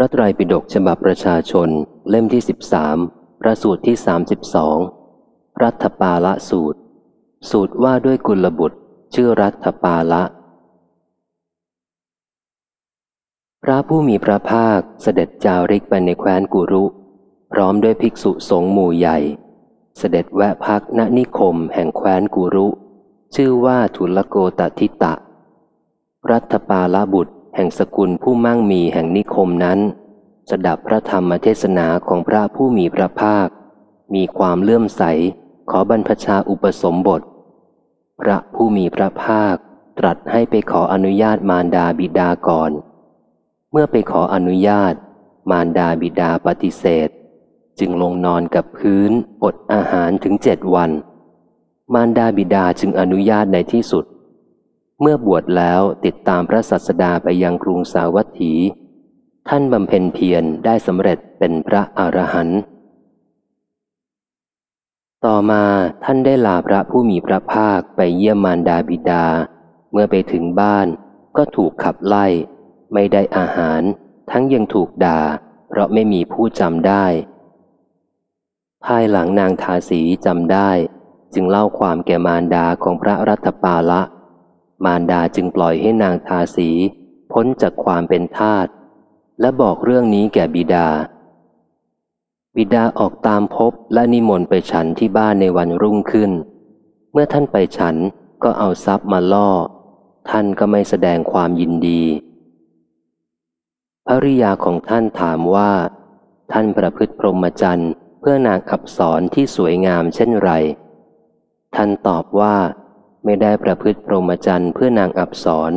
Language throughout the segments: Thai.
ระไตรปิฎกฉบับประชาชน เล่มที่สิบสามพระสูตรที่สามสิบสองรัฐปาละสูตร สูตรว่าด้วยกุลบุตร ชื่อรัฐปาละ พระผู้มีพระภาคเสด็จจาริกไปในแคว้นกุรุ พร้อมด้วยภิกษุสงฆ์หมู่ใหญ่ เสด็จแวะพักณนิคมแห่งแคว้นกุรุ ชื่อว่าทุลโกตทิตะ รัฐปาละบุตร แห่งสกุลผู้มั่งมีแห่งนิคมนั้น สดับพระธรรมเทศนาของพระผู้มีพระภาค มีความเลื่อมใส ขอบรรพชาอุปสมบท พระผู้มีพระภาคตรัสให้ไปขออนุญาตมารดาบิดาก่อน เมื่อไปขออนุญาต มารดาบิดาปฏิเสธ จึงลงนอนกับพื้นอดอาหารถึงเจ็ดวัน มารดาบิดาจึงอนุญาตในที่สุด เมื่อบวชแล้วติดตามพระสัสดาไปยังกรุงสาวัตถี ท่านบำเพ็ญเพียรได้สำเร็จเป็นพระอรหันต์ต่อมาท่านได้ลาพระผู้มีพระภาคไปเยี่ยมมารดาบิดา เมื่อไปถึงบ้านก็ถูกขับไล่ ไม่ได้อาหาร ทั้งยังถูกด่า เพราะไม่มีผู้จำได้ ภายหลังนางทาสีจำได้ จึงเล่าความแก่มารดาของพระรัตปาละ มารดาจึงปล่อยให้นางทาสี พ้นจากความเป็นทาสและบอกเรื่องนี้แก่บิดา บิดาออกตามพบและนิมนต์ไปฉันที่บ้านในวันรุ่งขึ้น เมื่อท่านไปฉันก็เอาทรัพย์มาล่อ ท่านก็ไม่แสดงความยินดีภริยาของท่านถามว่า ท่านประพฤติพรหมจรรย์เพื่อนางอับสรที่สวยงามเช่นไร ท่านตอบว่า ไม่ได้ประพฤติพรหมจรรย์เพื่อนางอับสร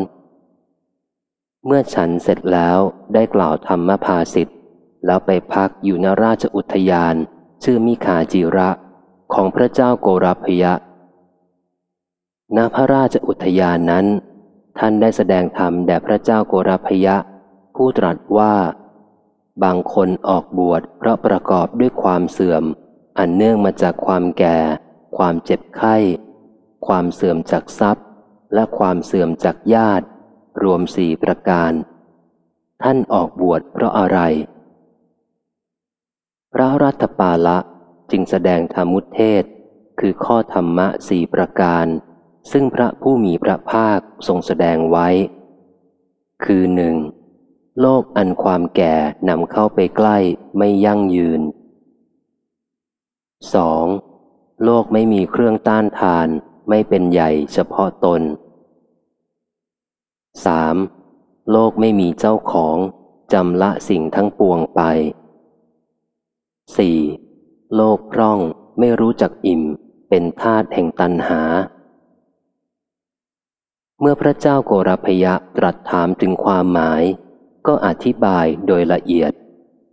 เมื่อฉันเสร็จแล้วได้กล่าวธรรมภาสิทธ์แล้วไปพักอยู่นราชอุทยาน ชื่อมิขาจิระของพระเจ้าโกรพยะ ณพระราชอุทยานนั้น ท่านได้แสดงธรรมแด่พระเจ้าโกรพยะ ผู้ตรัสว่า บางคนออกบวชเพราะประกอบด้วยความเสื่อม อันเนื่องมาจากความแก่ ความเจ็บไข้ ความเสื่อมจากทรัพย์ และความเสื่อมจากญาติ รวมสี่ประการ ท่านออกบวชเพราะอะไร พระรัตปาละจึงแสดงธรรมุเทศ คือข้อธรรมะสี่ประการ ซึ่งพระผู้มีพระภาคทรงแสดงไว้ คือหนึ่งโลกอันความแก่นำเข้าไปใกล้ไม่ยั่งยืน 2. โลกไม่มีเครื่องต้านทาน ไม่เป็นใหญ่เฉพาะตน 3. โลกไม่มีเจ้าของจำละสิ่งทั้งปวงไป 4. โลกพร่องไม่รู้จักอิ่มเป็นธาตุแห่งตันหา เมื่อพระเจ้าโกรพยะตรัสถามถึงความหมาย ก็อธิบายโดยละเอียด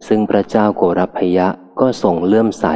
ซึ่งพระเจ้าโกรพยะก็ทรงเลื่อมใส